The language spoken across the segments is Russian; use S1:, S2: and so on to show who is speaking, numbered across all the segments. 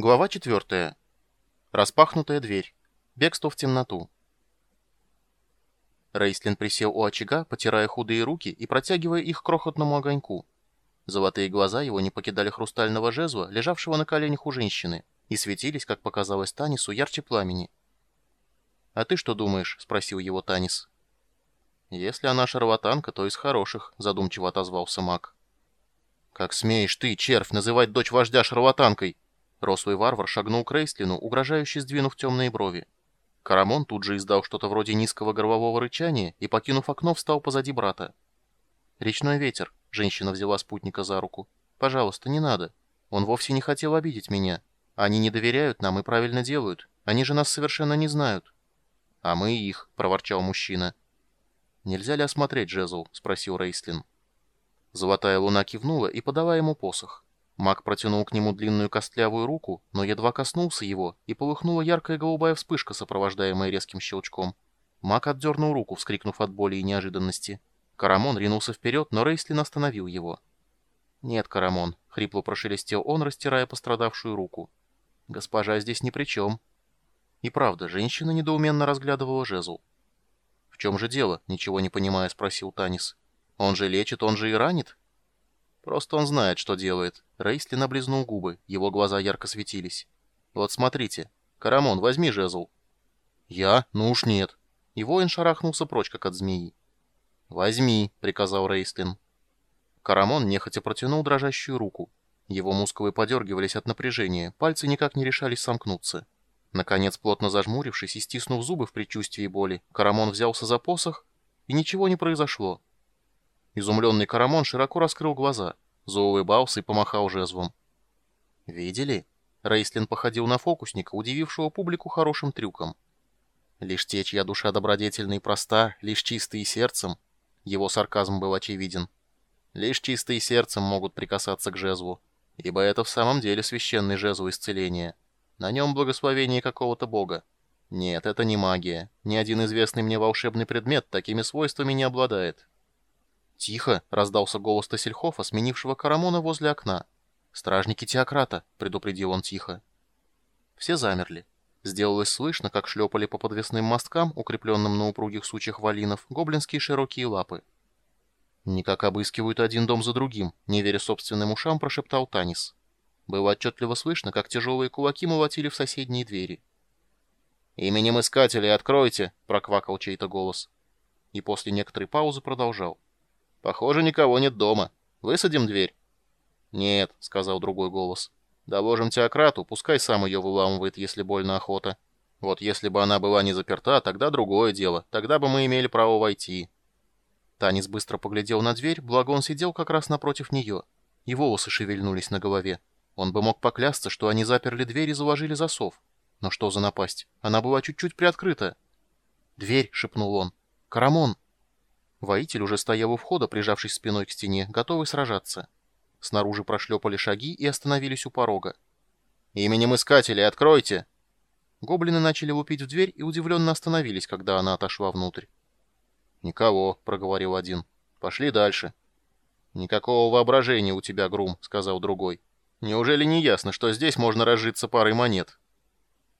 S1: Глава 4. Распахнутая дверь. Бегство в темноту. Рейслин присел у очага, потирая худые руки и протягивая их к крохотному огоньку. Золотые глаза его не покидали хрустального жезла, лежавшего на коленях у женщины, и светились, как показалось Танису, ярче пламени. «А ты что думаешь?» — спросил его Танис. «Если она шарлатанка, то из хороших», — задумчиво отозвался маг. «Как смеешь ты, червь, называть дочь вождя шарлатанкой?» Рослый варвар шагнул к Рейслину, угрожающе сдвинув темные брови. Карамон тут же издал что-то вроде низкого горлового рычания и, покинув окно, встал позади брата. «Речной ветер», — женщина взяла спутника за руку. «Пожалуйста, не надо. Он вовсе не хотел обидеть меня. Они не доверяют нам и правильно делают. Они же нас совершенно не знают». «А мы их», — проворчал мужчина. «Нельзя ли осмотреть Джезл?» — спросил Рейслин. Золотая луна кивнула и подала ему посох. Маг протянул к нему длинную костлявую руку, но едва коснулся его, и полыхнула яркая голубая вспышка, сопровождаемая резким щелчком. Маг отдернул руку, вскрикнув от боли и неожиданности. Карамон ринулся вперед, но Рейслин остановил его. «Нет, Карамон», — хрипло прошелестел он, растирая пострадавшую руку. «Госпожа здесь ни при чем». И правда, женщина недоуменно разглядывала жезл. «В чем же дело?» — ничего не понимая, спросил Танис. «Он же лечит, он же и ранит?» Просто он знает, что делает. Рейслин облизнул губы, его глаза ярко светились. Вот смотрите. Карамон, возьми жезл. Я? Ну уж нет. И воин шарахнулся прочь, как от змеи. «Возьми», — приказал Рейслин. Карамон нехотя протянул дрожащую руку. Его мускулы подергивались от напряжения, пальцы никак не решались сомкнуться. Наконец, плотно зажмурившись и стиснув зубы в предчувствии боли, Карамон взялся за посох, и ничего не произошло. Изумленный Карамон широко раскрыл глаза, заулыбался и помахал жезлом. «Видели?» Рейслин походил на фокусника, удивившего публику хорошим трюком. «Лишь те, чья душа добродетельна и проста, лишь чистые сердцем...» Его сарказм был очевиден. «Лишь чистые сердцем могут прикасаться к жезлу, ибо это в самом деле священный жезл исцеления. На нем благословение какого-то бога. Нет, это не магия. Ни один известный мне волшебный предмет такими свойствами не обладает. «Тихо!» — раздался голос Тассельхофа, сменившего Карамона возле окна. «Стражники Теократа!» — предупредил он тихо. Все замерли. Сделалось слышно, как шлепали по подвесным мосткам, укрепленным на упругих сучьях валинов, гоблинские широкие лапы. «Никак обыскивают один дом за другим», — не веря собственным ушам, прошептал Танис. Было отчетливо слышно, как тяжелые кулаки молотили в соседние двери. «Именем Искателей откройте!» — проквакал чей-то голос. И после некоторой паузы продолжал. Похоже, никого нет дома. Высадим дверь?» «Нет», — сказал другой голос. «Доложим теократу, пускай сам ее выламывает, если больно охота. Вот если бы она была не заперта, тогда другое дело. Тогда бы мы имели право войти». Танис быстро поглядел на дверь, благо он сидел как раз напротив нее. И волосы шевельнулись на голове. Он бы мог поклясться, что они заперли дверь и заложили засов. Но что за напасть? Она была чуть-чуть приоткрыта. «Дверь!» — шепнул он. «Карамон!» Воитель уже стоял у входа, прижавшись спиной к стене, готовый сражаться. Снаружи прошлепали шаги и остановились у порога. «Именем Искателей откройте!» Гоблины начали лупить в дверь и удивленно остановились, когда она отошла внутрь. «Никого», — проговорил один. «Пошли дальше». «Никакого воображения у тебя, Грум», — сказал другой. «Неужели не ясно, что здесь можно разжиться парой монет?»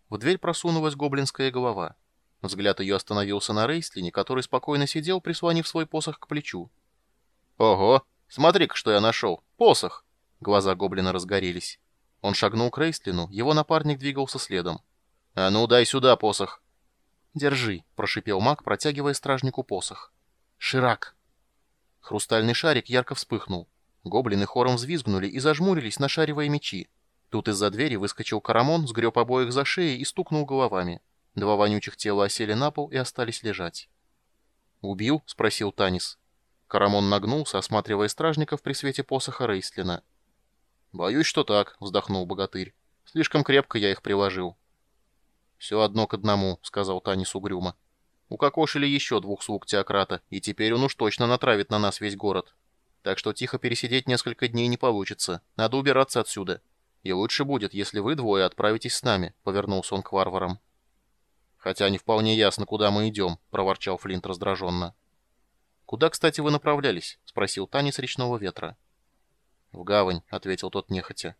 S1: В дверь просунулась гоблинская голова. Взгляд ее остановился на Рейслине, который спокойно сидел, прислонив свой посох к плечу. «Ого! Смотри-ка, что я нашел! Посох!» Глаза гоблина разгорелись. Он шагнул к Рейслину, его напарник двигался следом. «А ну, дай сюда посох!» «Держи», — прошипел маг, протягивая стражнику посох. «Ширак!» Хрустальный шарик ярко вспыхнул. Гоблины хором взвизгнули и зажмурились, нашаривая мечи. Тут из-за двери выскочил Карамон, сгреб обоих за шеи и стукнул головами. Два вонючих тела осели на пол и остались лежать. «Убил?» — спросил Танис. Карамон нагнулся, осматривая стражников при свете посоха Рейслина. «Боюсь, что так», — вздохнул богатырь. «Слишком крепко я их приложил». «Все одно к одному», — сказал Танис угрюмо. «Укокошили еще двух слуг теократа, и теперь он уж точно натравит на нас весь город. Так что тихо пересидеть несколько дней не получится. Надо убираться отсюда. И лучше будет, если вы двое отправитесь с нами», — повернулся он к варварам. «Хотя не вполне ясно, куда мы идем», — проворчал Флинт раздраженно. «Куда, кстати, вы направлялись?» — спросил Танис речного ветра. «В гавань», — ответил тот нехотя.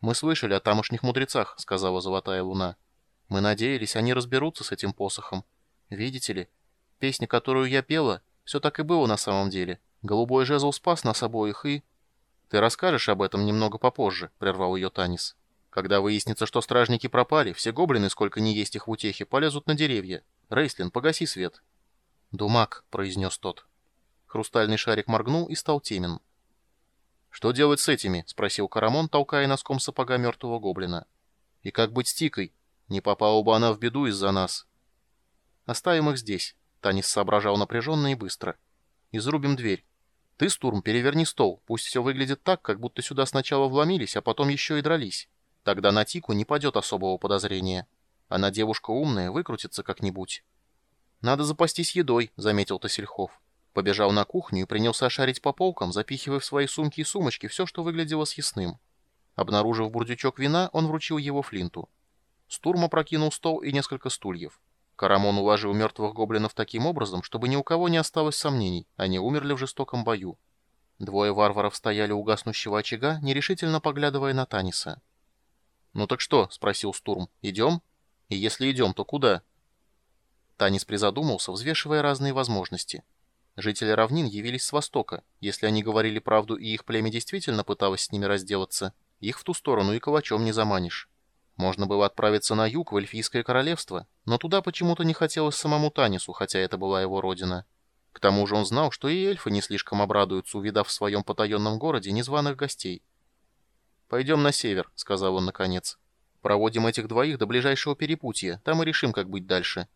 S1: «Мы слышали о тамошних мудрецах», — сказала Золотая Луна. «Мы надеялись, они разберутся с этим посохом. Видите ли, песня, которую я пела, все так и было на самом деле. Голубой жезл спас нас обоих и...» «Ты расскажешь об этом немного попозже», — прервал ее Танис. «Когда выяснится, что стражники пропали, все гоблины, сколько ни есть их в утехе, полезут на деревья. Рейслин, погаси свет». «Думак», — произнес тот. Хрустальный шарик моргнул и стал темен. «Что делать с этими?» — спросил Карамон, толкая носком сапога мертвого гоблина. «И как быть с Тикой? Не попала бы она в беду из-за нас». «Оставим их здесь», — Танис соображал напряженно и быстро. «Изрубим дверь. Ты, Стурм, переверни стол. Пусть все выглядит так, как будто сюда сначала вломились, а потом еще и дрались. Тогда на Тику не падет особого подозрения. Она девушка умная, выкрутится как-нибудь». «Надо запастись едой», — заметил Тасельхов. Побежал на кухню и принялся шарить по полкам, запихивая в свои сумки и сумочки все, что выглядело съестным. Обнаружив бурдючок вина, он вручил его Флинту. Стурм опрокинул стол и несколько стульев. Карамон уложил мертвых гоблинов таким образом, чтобы ни у кого не осталось сомнений, они умерли в жестоком бою. Двое варваров стояли у гаснущего очага, нерешительно поглядывая на Таниса. «Ну так что?» — спросил Стурм. «Идем? И если идем, то куда?» Танис призадумался, взвешивая разные возможности. Жители равнин явились с востока. Если они говорили правду и их племя действительно пыталось с ними разделаться, их в ту сторону и калачом не заманишь. Можно было отправиться на юг, в Эльфийское королевство, но туда почему-то не хотелось самому Танису, хотя это была его родина. К тому же он знал, что и эльфы не слишком обрадуются, увидав в своем потаенном городе незваных гостей. «Пойдем на север», — сказал он наконец. «Проводим этих двоих до ближайшего перепутья, там и решим, как быть дальше.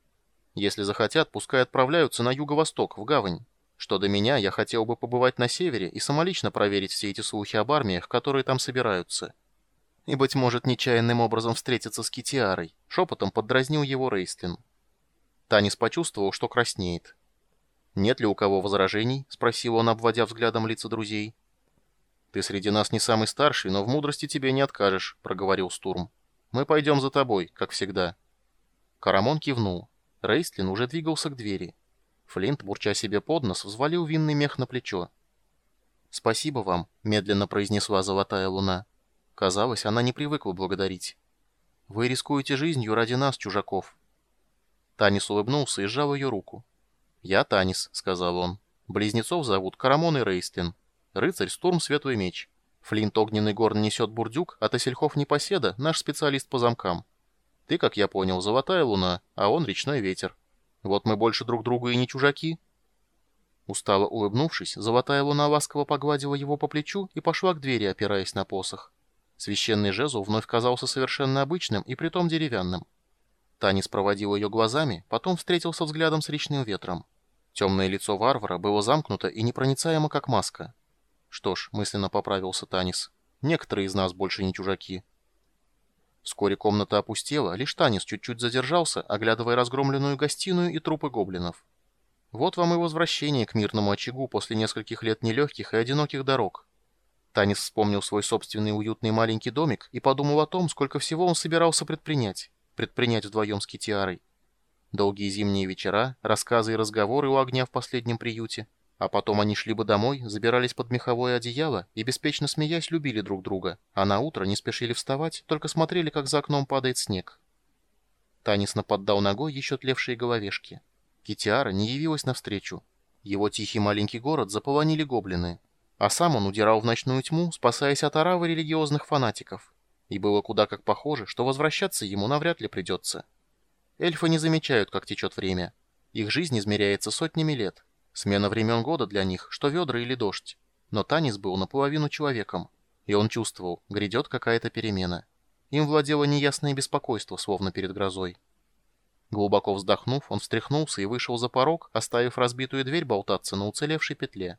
S1: Если захотят, пускай отправляются на юго-восток, в гавань. Что до меня, я хотел бы побывать на севере и самолично проверить все эти слухи об армиях, которые там собираются. И, быть может, нечаянным образом встретиться с Китиарой. Шепотом поддразнил его Рейстлин. Танис почувствовал, что краснеет. «Нет ли у кого возражений?» — спросил он, обводя взглядом лица друзей. «Ты среди нас не самый старший, но в мудрости тебе не откажешь», — проговорил Стурм. «Мы пойдем за тобой, как всегда». Карамон кивнул. Рейстлин уже двигался к двери. Флинт, бурча себе под нос, взвалил винный мех на плечо. «Спасибо вам», — медленно произнесла Золотая Луна. Казалось, она не привыкла благодарить. «Вы рискуете жизнью ради нас, чужаков». Танис улыбнулся и сжал ее руку. «Я Танис», — сказал он. «Близнецов зовут Карамон и Рейстлин. Рыцарь Стурм Светлый Меч. Флинт Огненный Горн несет бурдюк, а Тасельхов Непоседа — наш специалист по замкам. Ты, как я понял, Золотая Луна, а он Речной Ветер». Вот мы больше друг другу и не чужаки». Устало улыбнувшись, золотая луна ласково погладила его по плечу и пошла к двери, опираясь на посох. Священный жезл вновь казался совершенно обычным и притом деревянным. Танис проводил ее глазами, потом встретился взглядом с речным ветром. Темное лицо варвара было замкнуто и непроницаемо, как маска. Что ж, мысленно поправился Танис, некоторые из нас больше не чужаки. Вскоре комната опустела, лишь Танис чуть-чуть задержался, оглядывая разгромленную гостиную и трупы гоблинов. Вот вам и возвращение к мирному очагу после нескольких лет нелегких и одиноких дорог. Танис вспомнил свой собственный уютный маленький домик и подумал о том, сколько всего он собирался предпринять, предпринять вдвоем с Китиарой. Долгие зимние вечера, рассказы и разговоры у огня в последнем приюте, а потом они шли бы домой, забирались под меховое одеяло и, беспечно смеясь, любили друг друга, а на утро не спешили вставать, только смотрели, как за окном падает снег. Танис наподдал ногой еще тлевшие головешки. Китиара не явилась навстречу. Его тихий маленький город заполонили гоблины. А сам он удирал в ночную тьму, спасаясь от оравы религиозных фанатиков. И было куда как похоже, что возвращаться ему навряд ли придется. Эльфы не замечают, как течет время. Их жизнь измеряется сотнями лет. Смена времен года для них, что ведра или дождь. Но Танис был наполовину человеком, и он чувствовал, грядет какая-то перемена. Им владело неясное беспокойство, словно перед грозой. Глубоко вздохнув, он встряхнулся и вышел за порог, оставив разбитую дверь болтаться на уцелевшей петле.